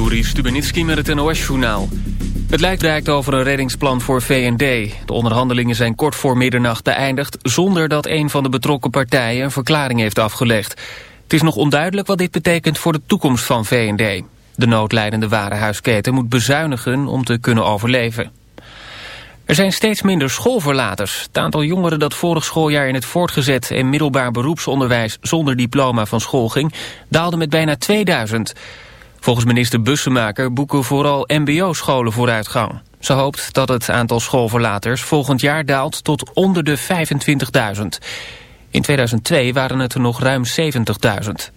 Juri Stubenitski met het NOS-journaal. Het lijkt bereikt over een reddingsplan voor VND. De onderhandelingen zijn kort voor middernacht beëindigd... zonder dat een van de betrokken partijen een verklaring heeft afgelegd. Het is nog onduidelijk wat dit betekent voor de toekomst van VND. De noodlijdende warenhuisketen moet bezuinigen om te kunnen overleven. Er zijn steeds minder schoolverlaters. Het aantal jongeren dat vorig schooljaar in het voortgezet en middelbaar beroepsonderwijs zonder diploma van school ging, daalde met bijna 2000. Volgens minister Bussemaker boeken vooral mbo-scholen vooruitgang. Ze hoopt dat het aantal schoolverlaters volgend jaar daalt tot onder de 25.000. In 2002 waren het er nog ruim 70.000.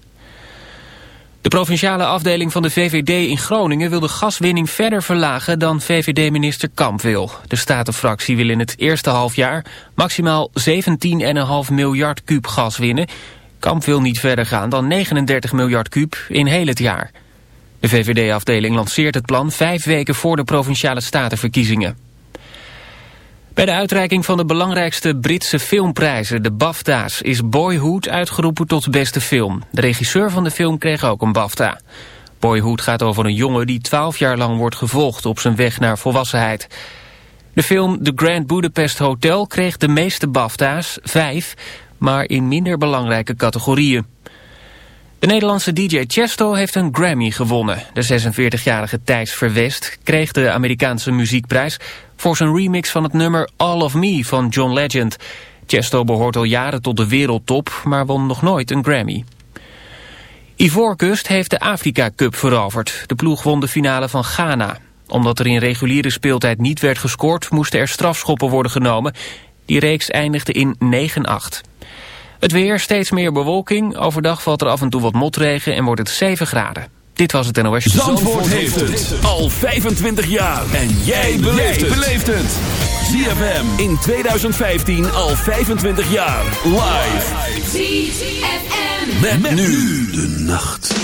De provinciale afdeling van de VVD in Groningen wil de gaswinning verder verlagen dan VVD-minister Kamp wil. De statenfractie wil in het eerste halfjaar maximaal 17,5 miljard kuub gas winnen. Kamp wil niet verder gaan dan 39 miljard kuub in heel het jaar. De VVD-afdeling lanceert het plan vijf weken voor de provinciale statenverkiezingen. Bij de uitreiking van de belangrijkste Britse filmprijzen, de BAFTA's, is Boyhood uitgeroepen tot beste film. De regisseur van de film kreeg ook een BAFTA. Boyhood gaat over een jongen die twaalf jaar lang wordt gevolgd op zijn weg naar volwassenheid. De film The Grand Budapest Hotel kreeg de meeste BAFTA's, vijf, maar in minder belangrijke categorieën. De Nederlandse DJ Chesto heeft een Grammy gewonnen. De 46-jarige Thijs Verwest kreeg de Amerikaanse muziekprijs... voor zijn remix van het nummer All of Me van John Legend. Chesto behoort al jaren tot de wereldtop, maar won nog nooit een Grammy. Ivoorkust heeft de Afrika Cup veroverd. De ploeg won de finale van Ghana. Omdat er in reguliere speeltijd niet werd gescoord... moesten er strafschoppen worden genomen. Die reeks eindigde in 9-8. Het weer, steeds meer bewolking. Overdag valt er af en toe wat motregen en wordt het 7 graden. Dit was het NOS. Zandvoort, Zandvoort heeft het al 25 jaar. En jij beleeft het. ZFM in 2015 al 25 jaar. Live. ZFM. Met, met nu de nacht.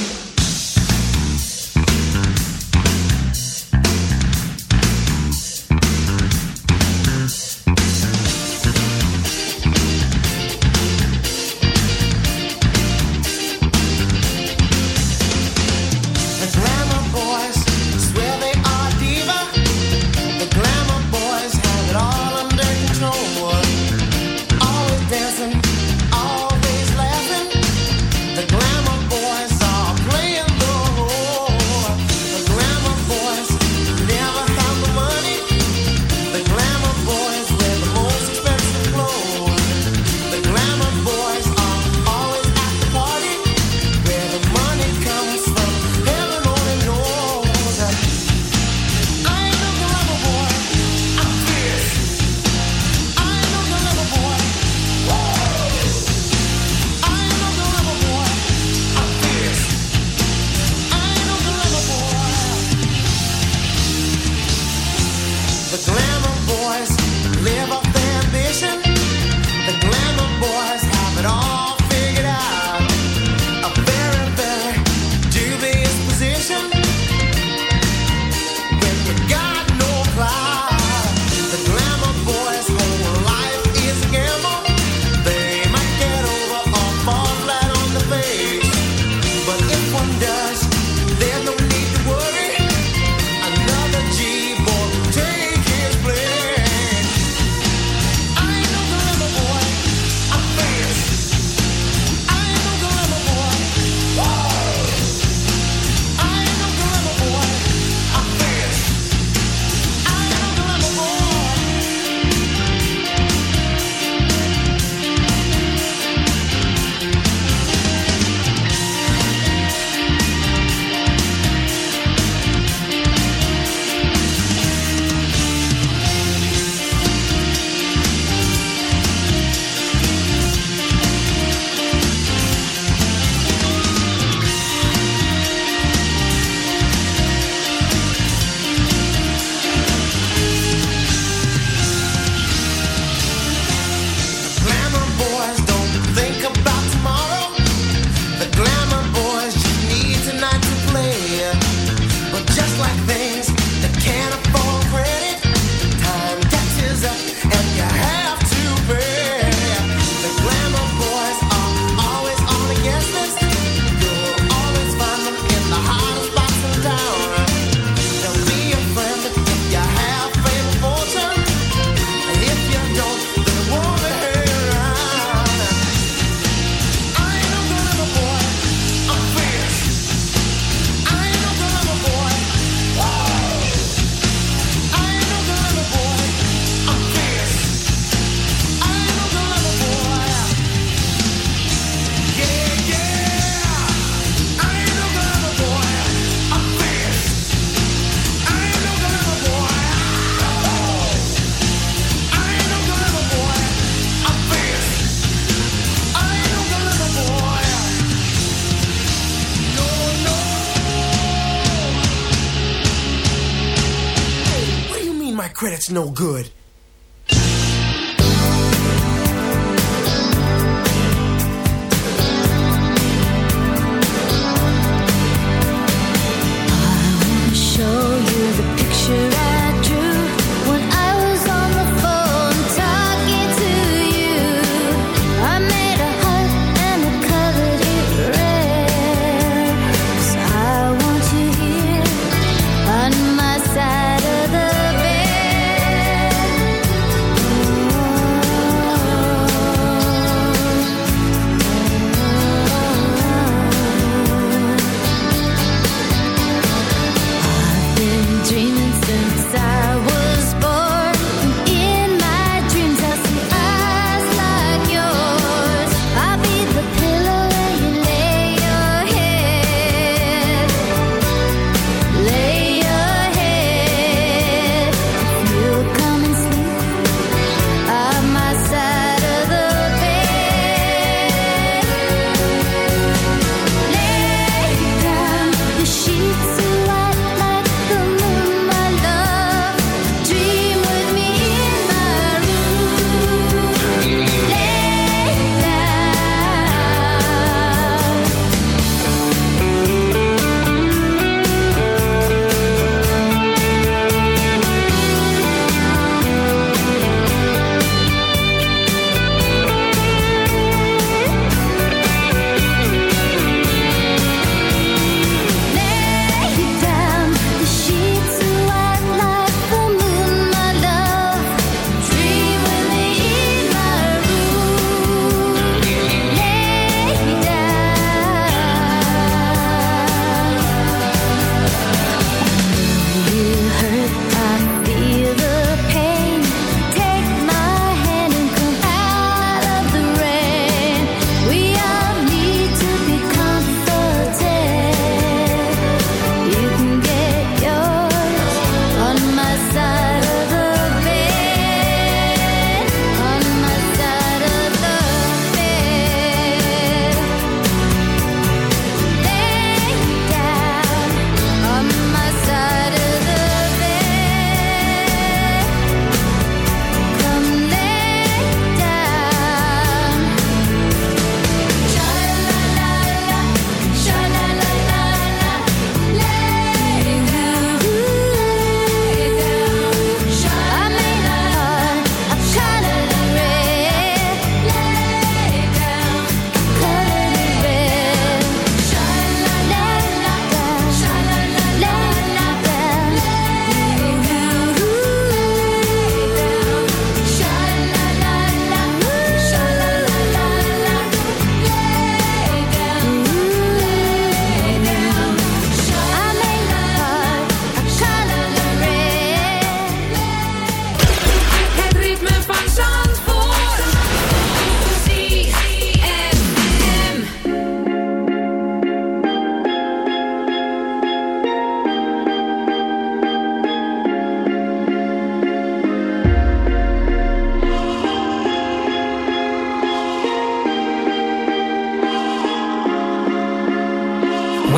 That's no good.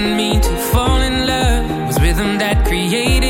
me to fall in love was rhythm that created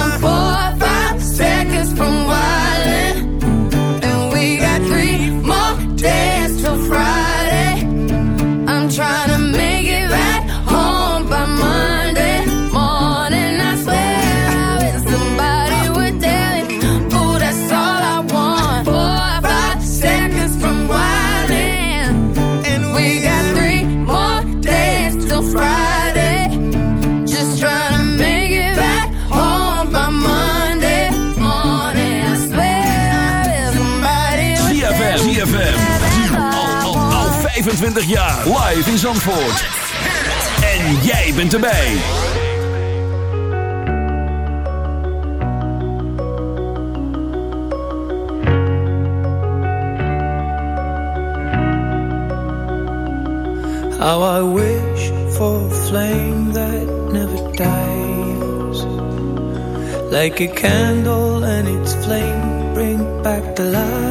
25 jaar. Live in Zandvoort. En jij bent erbij. How I wish for a flame that never dies. Like a candle and its flame bring back the light.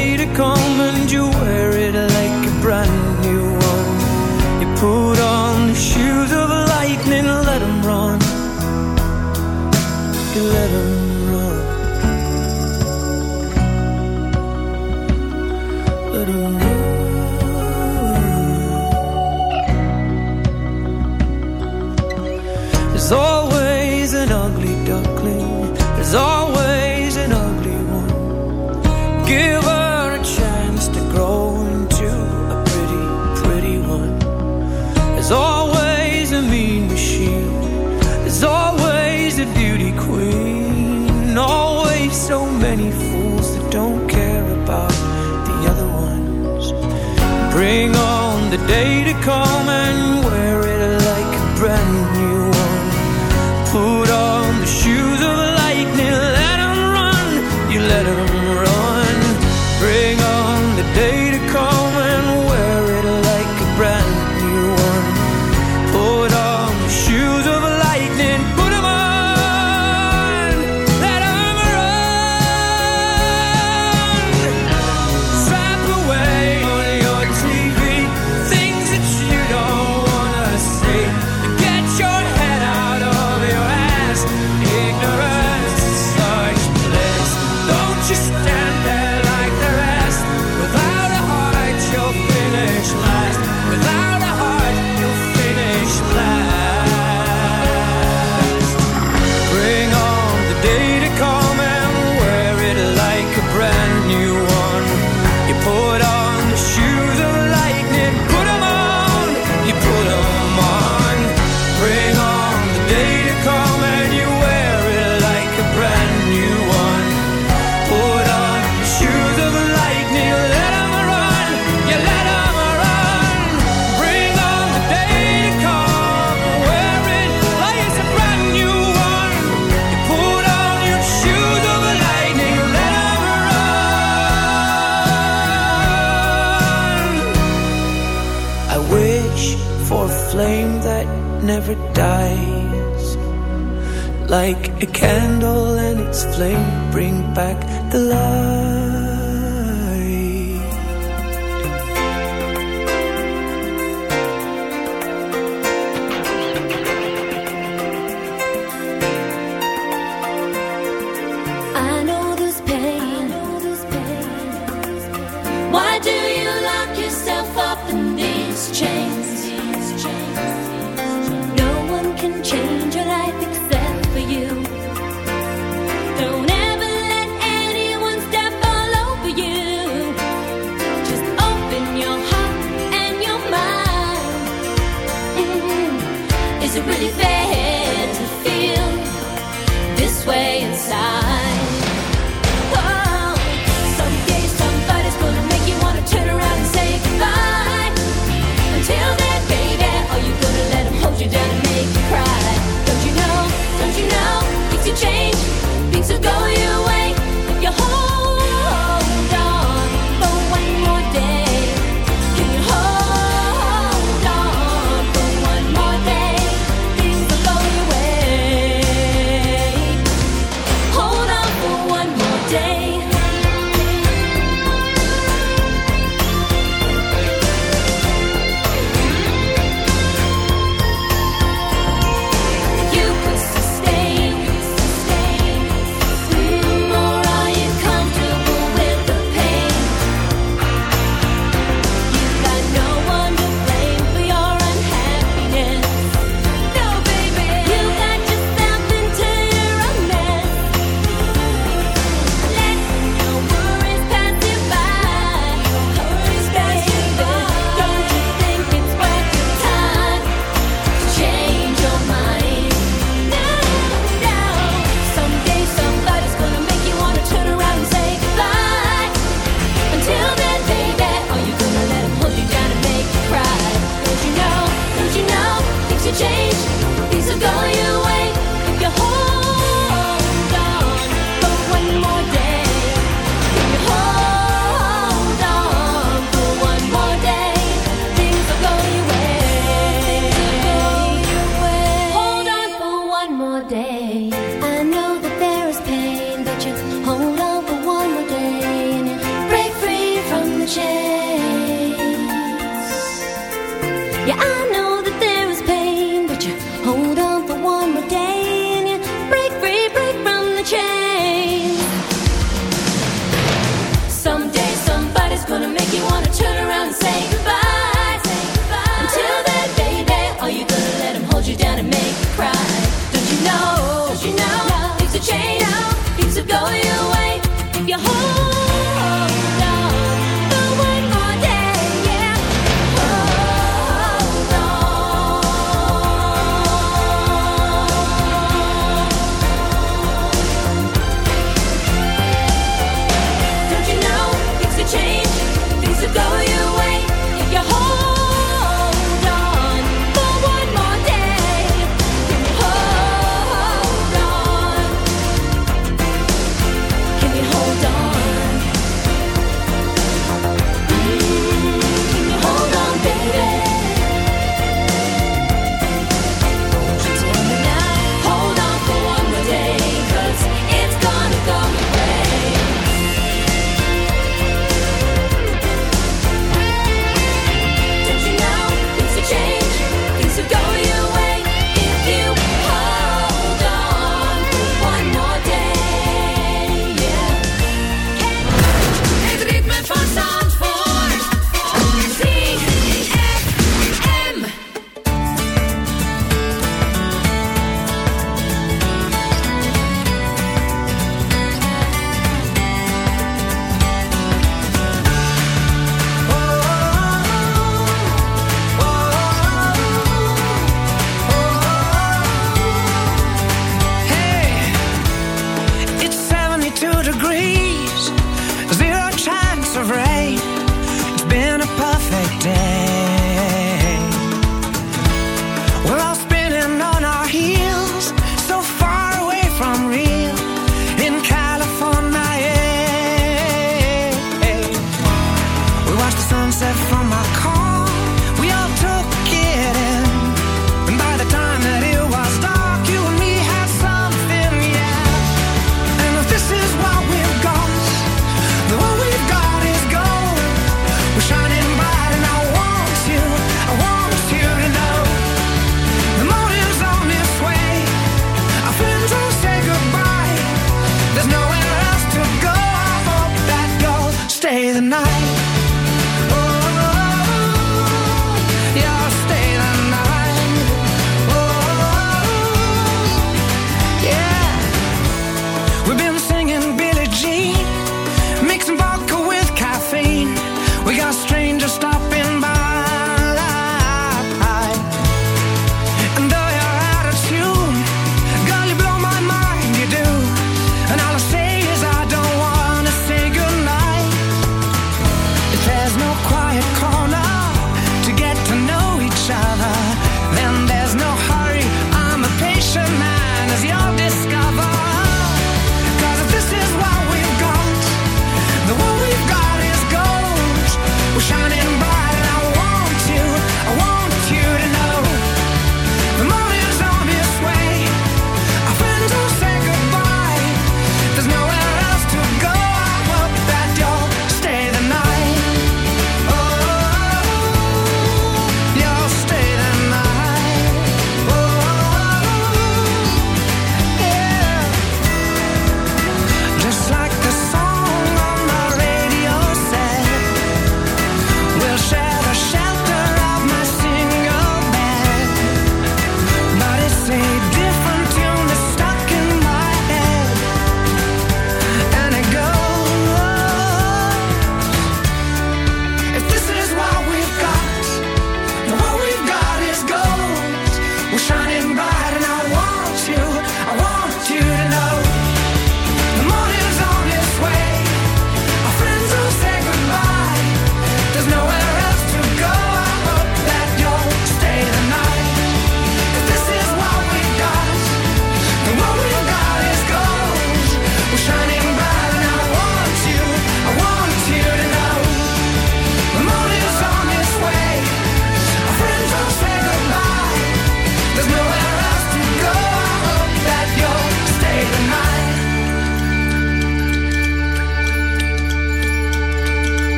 could let day to come and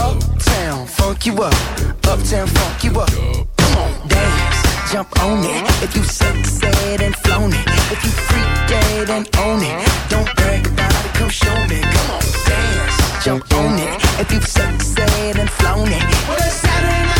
Uptown, funk you up. Uptown, funk you up. Come on, dance, jump on it. If you succeed and flown it. If you freak dead and own it. Don't brag about it, come show me. Come on, dance, jump on it. If you succeed and flown it. Well, Saturday night